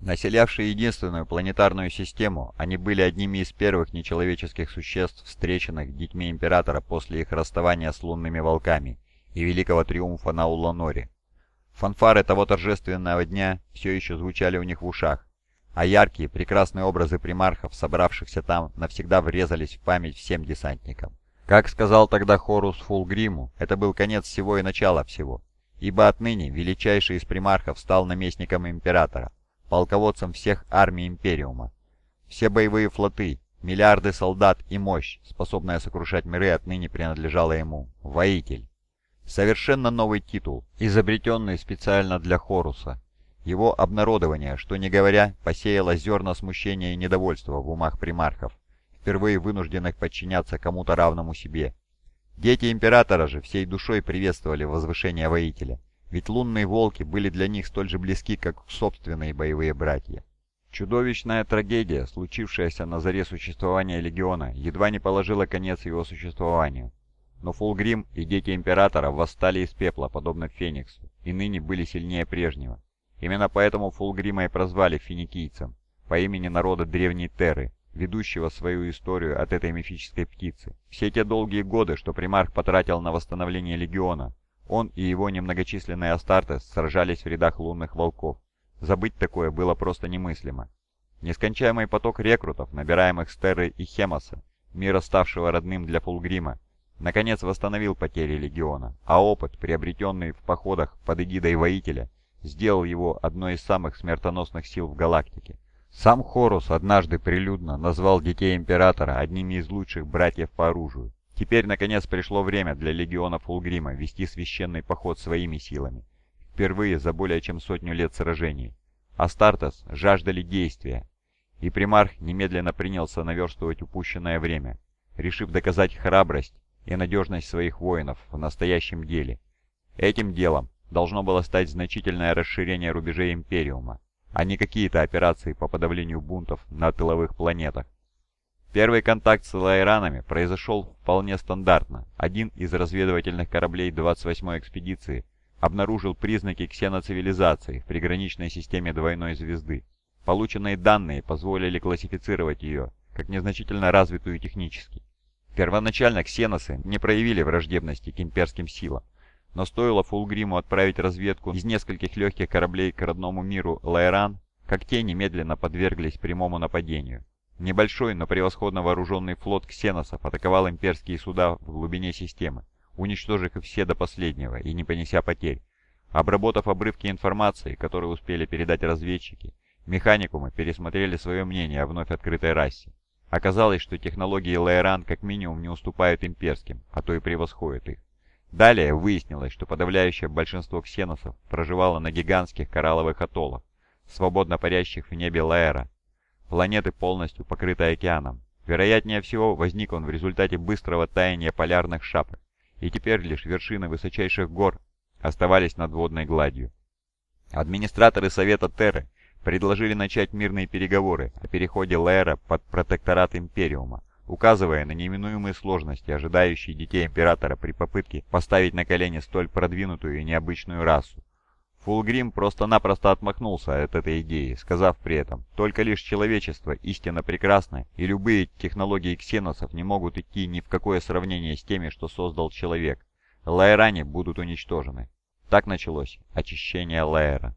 Населявшие единственную планетарную систему, они были одними из первых нечеловеческих существ, встреченных детьми Императора после их расставания с лунными волками и Великого Триумфа на Уланоре. Фанфары того торжественного дня все еще звучали у них в ушах, а яркие, прекрасные образы примархов, собравшихся там, навсегда врезались в память всем десантникам. Как сказал тогда Хорус Фулгриму, это был конец всего и начало всего, ибо отныне величайший из примархов стал наместником Императора, полководцем всех армий Империума. Все боевые флоты, миллиарды солдат и мощь, способная сокрушать миры, отныне принадлежала ему. Воитель. Совершенно новый титул, изобретенный специально для Хоруса. Его обнародование, что не говоря, посеяло зерна смущения и недовольства в умах примархов, впервые вынужденных подчиняться кому-то равному себе. Дети Императора же всей душой приветствовали возвышение воителя, ведь лунные волки были для них столь же близки, как собственные боевые братья. Чудовищная трагедия, случившаяся на заре существования Легиона, едва не положила конец его существованию. Но Фулгрим и дети Императора восстали из пепла, подобно Фениксу, и ныне были сильнее прежнего. Именно поэтому Фулгрима и прозвали финикийцем, по имени народа древней Терры, ведущего свою историю от этой мифической птицы. Все те долгие годы, что примарх потратил на восстановление Легиона, он и его немногочисленные Астартес сражались в рядах лунных волков. Забыть такое было просто немыслимо. Нескончаемый поток рекрутов, набираемых с и Хемоса, мира ставшего родным для Фулгрима, наконец восстановил потери Легиона, а опыт, приобретенный в походах под эгидой воителя, сделал его одной из самых смертоносных сил в галактике. Сам Хорус однажды прилюдно назвал детей Императора одними из лучших братьев по оружию. Теперь, наконец, пришло время для легиона Фулгрима вести священный поход своими силами. Впервые за более чем сотню лет сражений. Астартес жаждали действия, и примарх немедленно принялся наверстывать упущенное время, решив доказать храбрость и надежность своих воинов в настоящем деле. Этим делом должно было стать значительное расширение рубежей Империума, а не какие-то операции по подавлению бунтов на тыловых планетах. Первый контакт с лайранами произошел вполне стандартно. Один из разведывательных кораблей 28-й экспедиции обнаружил признаки ксеноцивилизации в приграничной системе двойной звезды. Полученные данные позволили классифицировать ее как незначительно развитую технически. Первоначально ксеносы не проявили враждебности к имперским силам, но стоило Фулгриму отправить разведку из нескольких легких кораблей к родному миру Лайран, как те немедленно подверглись прямому нападению. Небольшой, но превосходно вооруженный флот ксеносов атаковал имперские суда в глубине системы, уничтожив их все до последнего и не понеся потерь. Обработав обрывки информации, которые успели передать разведчики, механикумы пересмотрели свое мнение о вновь открытой расе. Оказалось, что технологии Лайран как минимум не уступают имперским, а то и превосходят их. Далее выяснилось, что подавляющее большинство ксеносов проживало на гигантских коралловых атоллах, свободно парящих в небе Лаэра. Планеты полностью покрыты океаном. Вероятнее всего, возник он в результате быстрого таяния полярных шапок, и теперь лишь вершины высочайших гор оставались над водной гладью. Администраторы Совета Терры предложили начать мирные переговоры о переходе Лаэра под протекторат Империума, указывая на неминуемые сложности, ожидающие детей Императора при попытке поставить на колени столь продвинутую и необычную расу. Фулгрим просто-напросто отмахнулся от этой идеи, сказав при этом, только лишь человечество истинно прекрасно, и любые технологии ксеносов не могут идти ни в какое сравнение с теми, что создал человек. Лаэране будут уничтожены. Так началось очищение Лаэра.